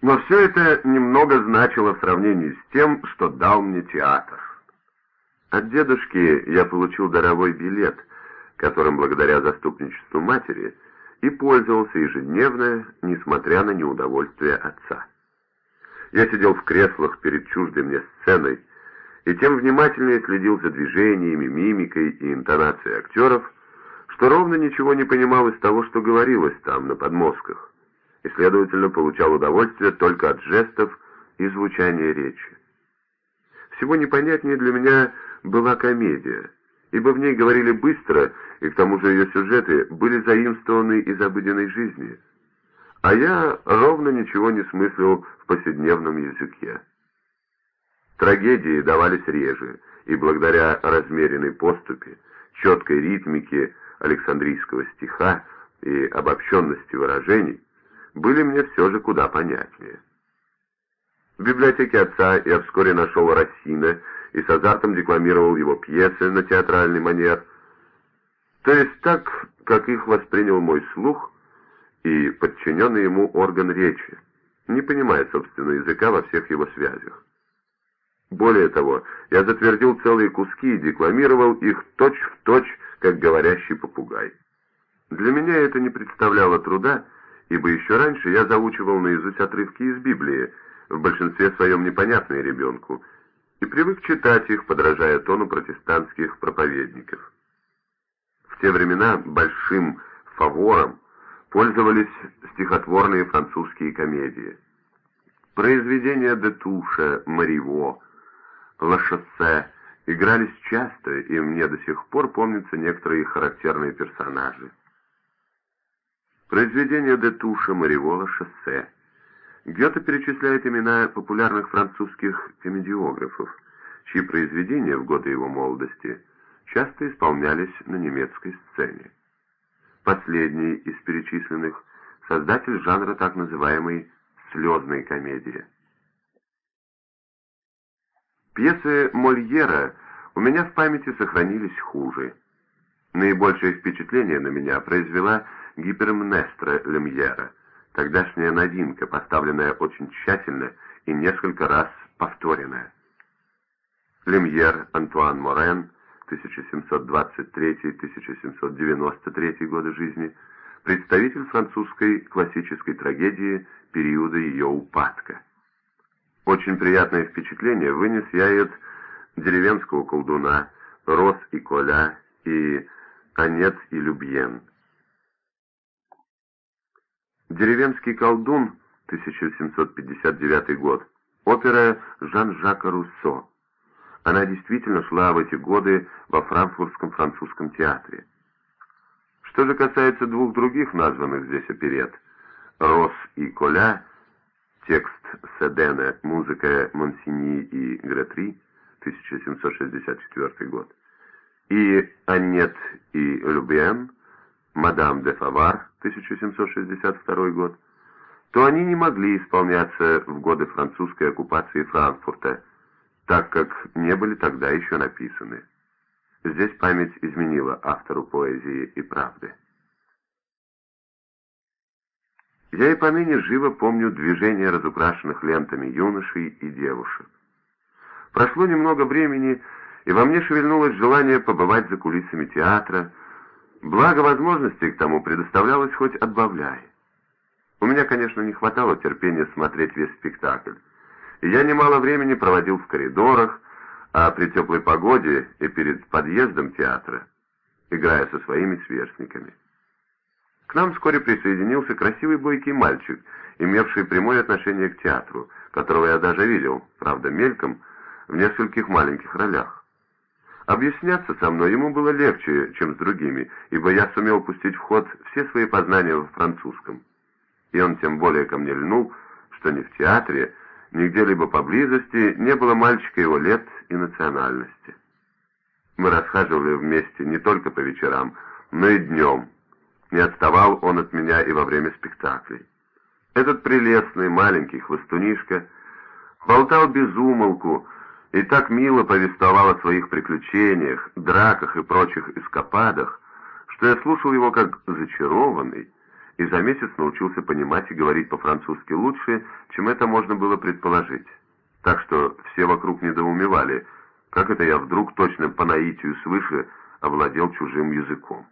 Но все это немного значило в сравнении с тем, что дал мне театр. От дедушки я получил даровой билет, которым благодаря заступничеству матери и пользовался ежедневно, несмотря на неудовольствие отца. Я сидел в креслах перед чуждой мне сценой и тем внимательнее следил за движениями, мимикой и интонацией актеров, что ровно ничего не понимал из того, что говорилось там, на подмостках, и, следовательно, получал удовольствие только от жестов и звучания речи. Всего непонятнее для меня была комедия, ибо в ней говорили быстро, и к тому же ее сюжеты были заимствованы из обыденной жизни – а я ровно ничего не смыслил в повседневном языке. Трагедии давались реже, и благодаря размеренной поступе, четкой ритмике Александрийского стиха и обобщенности выражений, были мне все же куда понятнее. В библиотеке отца я вскоре нашел Рассина и с азартом декламировал его пьесы на театральный манер, то есть так, как их воспринял мой слух – и подчиненный ему орган речи, не понимая, собственно, языка во всех его связях. Более того, я затвердил целые куски и декламировал их точь-в-точь, точь, как говорящий попугай. Для меня это не представляло труда, ибо еще раньше я заучивал наизусть отрывки из Библии, в большинстве своем непонятные ребенку, и привык читать их, подражая тону протестантских проповедников. В те времена большим фавором пользовались стихотворные французские комедии. Произведения де Туша, Мариво, Ла Шоссе игрались часто, и мне до сих пор помнятся некоторые характерные персонажи. Произведения де Туша, Мариво, Ла Шоссе. Гёте перечисляет имена популярных французских комедиографов, чьи произведения в годы его молодости часто исполнялись на немецкой сцене. Последний из перечисленных – создатель жанра так называемой «слезной комедии». Пьесы Мольера у меня в памяти сохранились хуже. Наибольшее впечатление на меня произвела гипермнестра Лемьера, тогдашняя новинка, поставленная очень тщательно и несколько раз повторенная. Лемьер Антуан Морен – 1723-1793 годы жизни, представитель французской классической трагедии периода ее упадка. Очень приятное впечатление вынес я от деревенского колдуна, Рос и Коля и Анет и Любьен. Деревенский колдун, 1759 год, опера Жан-Жака Руссо. Она действительно шла в эти годы во франкфуртском французском театре. Что же касается двух других названных здесь оперет, «Рос и Коля», текст Седена, музыка Монсини и Гретри, 1764 год, и «Аннет и Любен», «Мадам де Фавар», 1762 год, то они не могли исполняться в годы французской оккупации Франкфурта, так как не были тогда еще написаны. Здесь память изменила автору поэзии и правды. Я и поныне живо помню движение разукрашенных лентами юношей и девушек. Прошло немного времени, и во мне шевельнулось желание побывать за кулисами театра, благо возможностей к тому предоставлялось хоть отбавляй. У меня, конечно, не хватало терпения смотреть весь спектакль, я немало времени проводил в коридорах, а при теплой погоде и перед подъездом театра, играя со своими сверстниками. К нам вскоре присоединился красивый бойкий мальчик, имевший прямое отношение к театру, которого я даже видел, правда мельком, в нескольких маленьких ролях. Объясняться со мной ему было легче, чем с другими, ибо я сумел пустить в ход все свои познания в французском. И он тем более ко мне льнул, что не в театре, Нигде либо поблизости не было мальчика его лет и национальности. Мы расхаживали вместе не только по вечерам, но и днем. Не отставал он от меня и во время спектаклей. Этот прелестный маленький хвостунишка болтал без умолку и так мило повествовал о своих приключениях, драках и прочих эскападах, что я слушал его как зачарованный, и за месяц научился понимать и говорить по-французски лучше, чем это можно было предположить. Так что все вокруг недоумевали, как это я вдруг точно по наитию свыше овладел чужим языком.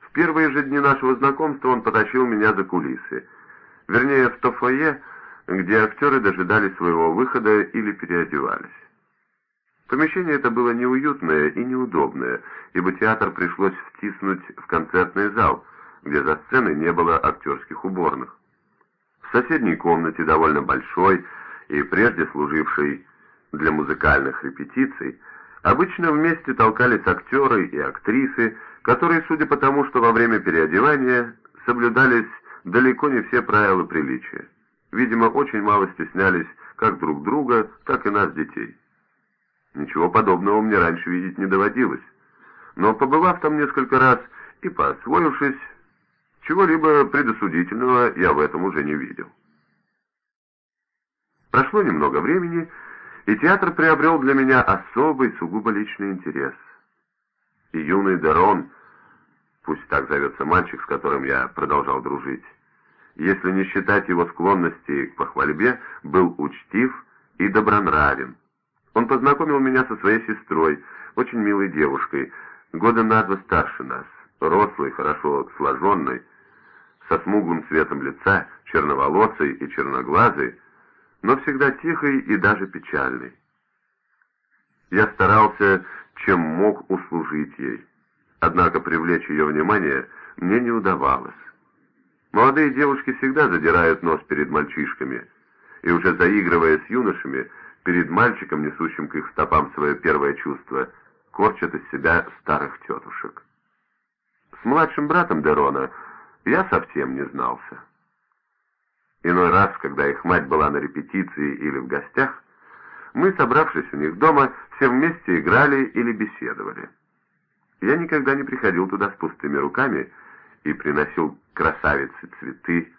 В первые же дни нашего знакомства он потащил меня за кулисы, вернее, в то фойе, где актеры дожидались своего выхода или переодевались. Помещение это было неуютное и неудобное, ибо театр пришлось втиснуть в концертный зал, где за сценой не было актерских уборных. В соседней комнате, довольно большой и прежде служившей для музыкальных репетиций, обычно вместе толкались актеры и актрисы, которые, судя по тому, что во время переодевания соблюдались далеко не все правила приличия. Видимо, очень мало стеснялись как друг друга, так и нас, детей. Ничего подобного мне раньше видеть не доводилось. Но побывав там несколько раз и поосвоившись, чего-либо предосудительного я в этом уже не видел. Прошло немного времени, и театр приобрел для меня особый, сугубо личный интерес. И юный Дерон, пусть так зовется мальчик, с которым я продолжал дружить, если не считать его склонности к похвальбе, был учтив и добронравен. Он познакомил меня со своей сестрой, очень милой девушкой, года на два старше нас, рослой, хорошо сложенной, со смуглым цветом лица, черноволосой и черноглазой, но всегда тихой и даже печальной. Я старался, чем мог услужить ей, однако привлечь ее внимание мне не удавалось. Молодые девушки всегда задирают нос перед мальчишками, и уже заигрывая с юношами, перед мальчиком, несущим к их стопам свое первое чувство, корчат из себя старых тетушек. С младшим братом Дерона я совсем не знался. Иной раз, когда их мать была на репетиции или в гостях, мы, собравшись у них дома, все вместе играли или беседовали. Я никогда не приходил туда с пустыми руками и приносил красавице цветы,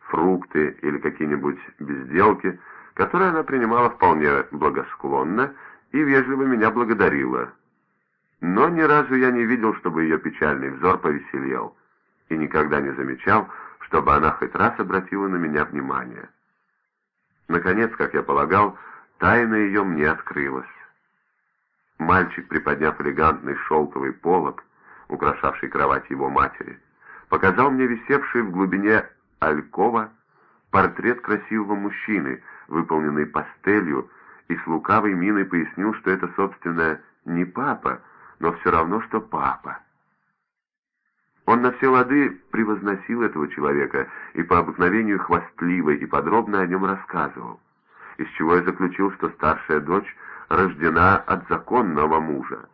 фрукты или какие-нибудь безделки, которые она принимала вполне благосклонно и вежливо меня благодарила. Но ни разу я не видел, чтобы ее печальный взор повеселел, и никогда не замечал, чтобы она хоть раз обратила на меня внимание. Наконец, как я полагал, тайна ее мне открылась. Мальчик, приподняв элегантный шелковый полог, украшавший кровать его матери, показал мне висевший в глубине алькова портрет красивого мужчины, выполненный пастелью, и с лукавой миной пояснил, что это, собственно, не папа, но все равно, что папа. Он на все лады превозносил этого человека и по обыкновению хвастливо и подробно о нем рассказывал, из чего я заключил, что старшая дочь рождена от законного мужа,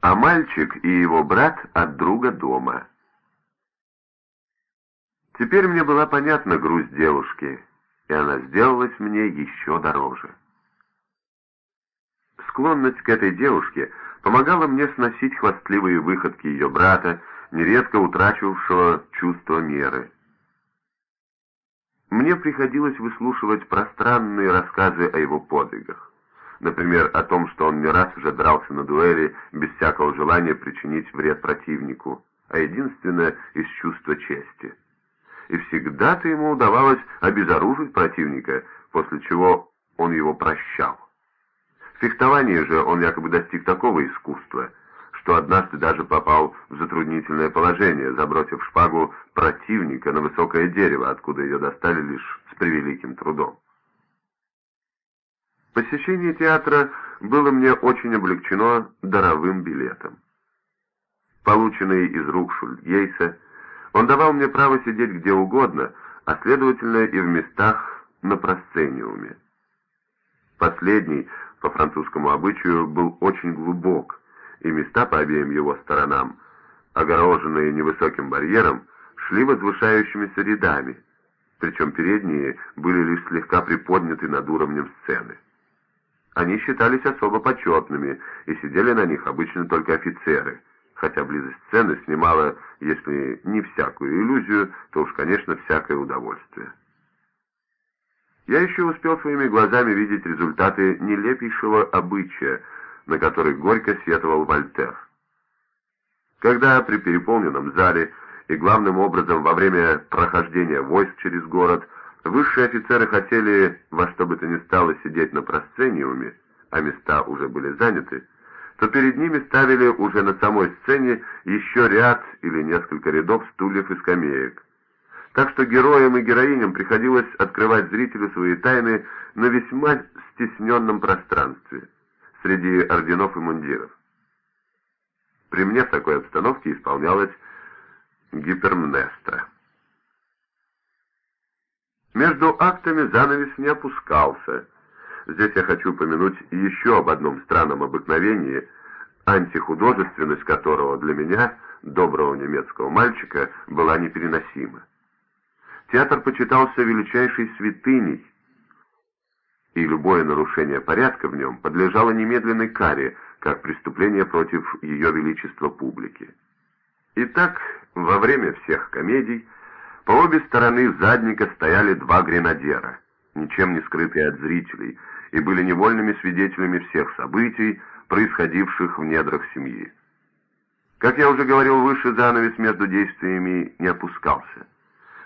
а мальчик и его брат от друга дома. Теперь мне была понятна грусть девушки, и она сделалась мне еще дороже. Склонность к этой девушке помогала мне сносить хвастливые выходки ее брата, нередко утрачивавшего чувство меры. Мне приходилось выслушивать пространные рассказы о его подвигах. Например, о том, что он не раз уже дрался на дуэли без всякого желания причинить вред противнику, а единственно из чувства чести и всегда-то ему удавалось обезоружить противника, после чего он его прощал. В фехтовании же он якобы достиг такого искусства, что однажды даже попал в затруднительное положение, забросив шпагу противника на высокое дерево, откуда ее достали лишь с превеликим трудом. Посещение театра было мне очень облегчено даровым билетом. Полученный из рук Шульгейса, он давал мне право сидеть где угодно, а следовательно и в местах на просцениуме. Последний, по французскому обычаю, был очень глубок, и места по обеим его сторонам, огороженные невысоким барьером, шли возвышающимися рядами, причем передние были лишь слегка приподняты над уровнем сцены. Они считались особо почетными, и сидели на них обычно только офицеры – хотя близость сцены снимала, если не всякую иллюзию, то уж, конечно, всякое удовольствие. Я еще успел своими глазами видеть результаты нелепейшего обычая, на который горько сетовал Вольтер. Когда при переполненном зале и главным образом во время прохождения войск через город, высшие офицеры хотели во что бы то ни стало сидеть на просцениуме, а места уже были заняты, то перед ними ставили уже на самой сцене еще ряд или несколько рядов стульев и скамеек. Так что героям и героиням приходилось открывать зрителю свои тайны на весьма стесненном пространстве, среди орденов и мундиров. При мне в такой обстановке исполнялась гипермнестра. Между актами занавес не опускался — Здесь я хочу упомянуть еще об одном странном обыкновении, антихудожественность которого для меня, доброго немецкого мальчика, была непереносима. Театр почитался величайшей святыней, и любое нарушение порядка в нем подлежало немедленной каре, как преступление против ее величества публики. Итак, во время всех комедий по обе стороны задника стояли два гренадера, ничем не скрытые от зрителей, и были невольными свидетелями всех событий, происходивших в недрах семьи. Как я уже говорил выше, занавес между действиями не опускался.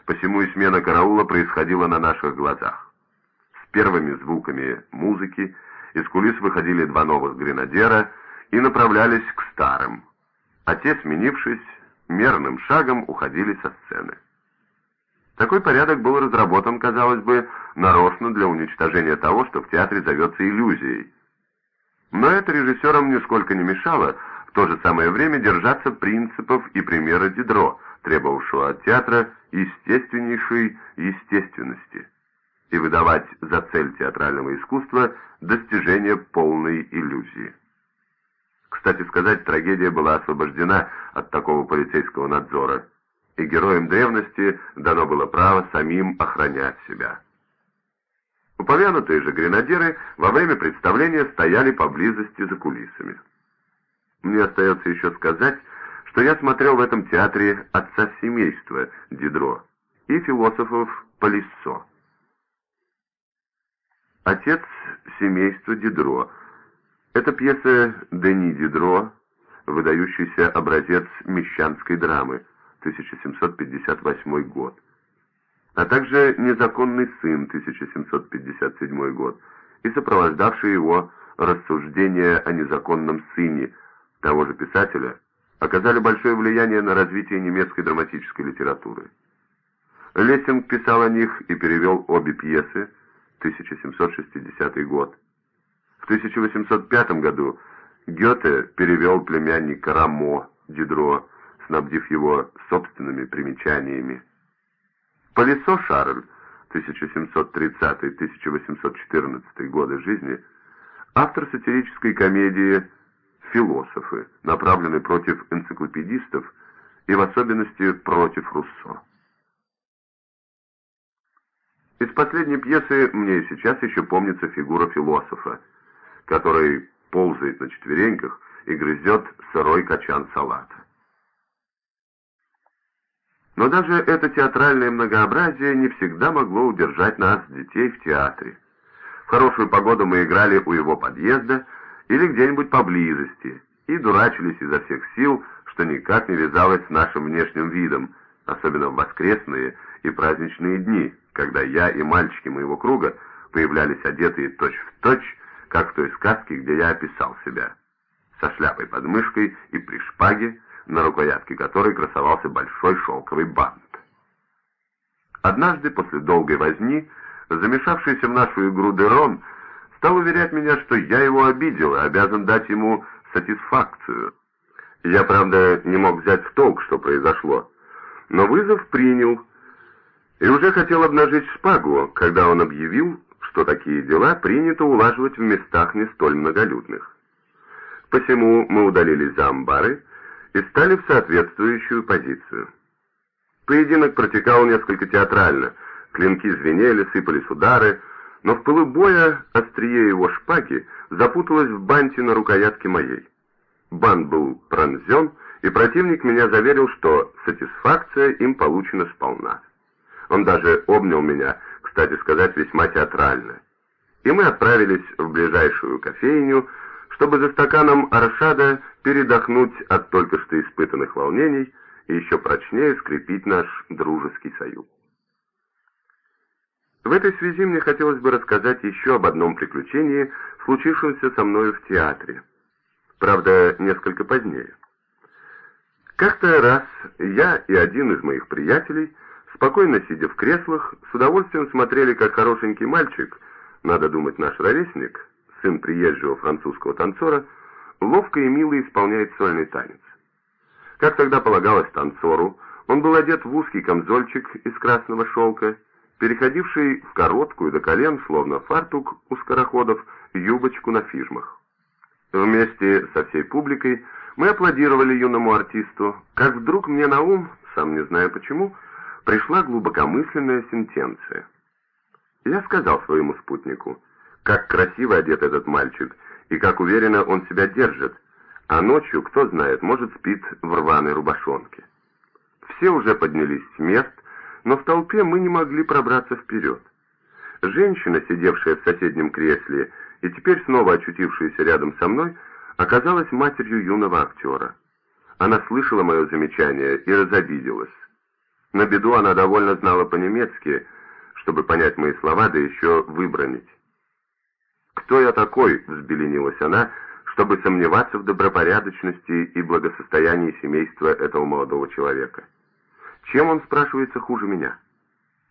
Посему и смена караула происходила на наших глазах. С первыми звуками музыки из кулис выходили два новых гренадера и направлялись к старым, а те, сменившись, мерным шагом уходили со сцены. Такой порядок был разработан, казалось бы, нарочно для уничтожения того, что в театре зовется иллюзией. Но это режиссерам нисколько не мешало в то же самое время держаться принципов и примера Дидро, требовавшего от театра естественнейшей естественности, и выдавать за цель театрального искусства достижение полной иллюзии. Кстати сказать, трагедия была освобождена от такого полицейского надзора – и героям древности дано было право самим охранять себя. Упомянутые же гренадеры во время представления стояли поблизости за кулисами. Мне остается еще сказать, что я смотрел в этом театре отца семейства Дидро и философов Полиссо. Отец семейства Дидро – это пьеса Дени Дидро, выдающийся образец мещанской драмы – 1758 год, а также «Незаконный сын» 1757 год и сопровождавшие его рассуждения о незаконном сыне того же писателя оказали большое влияние на развитие немецкой драматической литературы. Лессинг писал о них и перевел обе пьесы 1760 год. В 1805 году Гёте перевел племянника Рамо Дидро снабдив его собственными примечаниями. Полисо Шарль, 1730-1814 годы жизни, автор сатирической комедии «Философы», направленной против энциклопедистов и в особенности против Руссо. Из последней пьесы мне и сейчас еще помнится фигура философа, который ползает на четвереньках и грызет сырой качан салата. Но даже это театральное многообразие не всегда могло удержать нас, детей, в театре. В хорошую погоду мы играли у его подъезда или где-нибудь поблизости и дурачились изо всех сил, что никак не вязалось с нашим внешним видом, особенно в воскресные и праздничные дни, когда я и мальчики моего круга появлялись одетые точь-в-точь, точь, как в той сказке, где я описал себя, со шляпой под мышкой и при шпаге, на рукоятке которой красовался большой шелковый бант. Однажды, после долгой возни, замешавшийся в нашу игру Дерон стал уверять меня, что я его обидел и обязан дать ему сатисфакцию. Я, правда, не мог взять в толк, что произошло, но вызов принял и уже хотел обнажить шпагу, когда он объявил, что такие дела принято улаживать в местах не столь многолюдных. Посему мы удалились за амбары, и стали в соответствующую позицию. Поединок протекал несколько театрально, клинки звенели, сыпались удары, но в пылу боя острие его шпаги запуталось в банте на рукоятке моей. Бант был пронзен, и противник меня заверил, что сатисфакция им получена сполна. Он даже обнял меня, кстати сказать, весьма театрально. И мы отправились в ближайшую кофейню, чтобы за стаканом аршада передохнуть от только что испытанных волнений и еще прочнее скрепить наш дружеский союз. В этой связи мне хотелось бы рассказать еще об одном приключении, случившемся со мною в театре. Правда, несколько позднее. Как-то раз я и один из моих приятелей, спокойно сидя в креслах, с удовольствием смотрели, как хорошенький мальчик, надо думать наш ровесник, сын приезжего французского танцора, ловко и мило исполняет сольный танец. Как тогда полагалось танцору, он был одет в узкий камзольчик из красного шелка, переходивший в короткую до колен, словно фартук у скороходов, юбочку на фижмах. Вместе со всей публикой мы аплодировали юному артисту, как вдруг мне на ум, сам не знаю почему, пришла глубокомысленная сентенция. Я сказал своему спутнику, как красиво одет этот мальчик, и как уверенно он себя держит, а ночью, кто знает, может спит в рваной рубашонке. Все уже поднялись с мест, но в толпе мы не могли пробраться вперед. Женщина, сидевшая в соседнем кресле и теперь снова очутившаяся рядом со мной, оказалась матерью юного актера. Она слышала мое замечание и разобиделась. На беду она довольно знала по-немецки, чтобы понять мои слова, да еще выбронить. «Кто я такой?» — взбеленилась она, чтобы сомневаться в добропорядочности и благосостоянии семейства этого молодого человека. Чем он, спрашивается, хуже меня?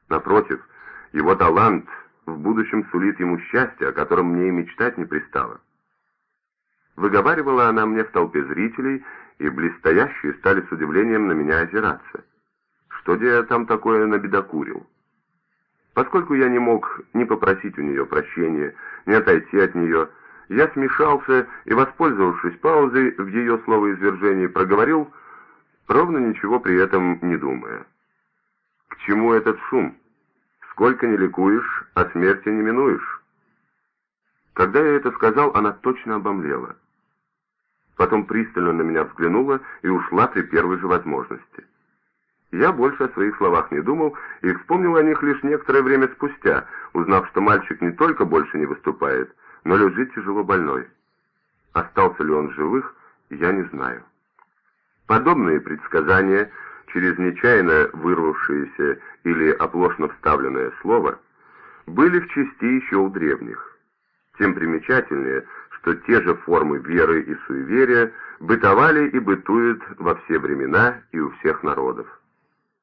Напротив, его талант в будущем сулит ему счастье, о котором мне и мечтать не пристало. Выговаривала она мне в толпе зрителей, и близстоящие стали с удивлением на меня озираться. Что я там такое набедокурил? Поскольку я не мог ни попросить у нее прощения, ни отойти от нее, я смешался и, воспользовавшись паузой в ее словоизвержении, проговорил, ровно ничего при этом не думая. «К чему этот шум? Сколько не ликуешь, а смерти не минуешь?» Когда я это сказал, она точно обомлела. Потом пристально на меня взглянула и ушла при первой же возможности. Я больше о своих словах не думал и вспомнил о них лишь некоторое время спустя, узнав, что мальчик не только больше не выступает, но лежит тяжело больной. Остался ли он живых, я не знаю. Подобные предсказания, через нечаянно вырвавшееся или оплошно вставленное слово, были в части еще у древних. Тем примечательнее, что те же формы веры и суеверия бытовали и бытуют во все времена и у всех народов.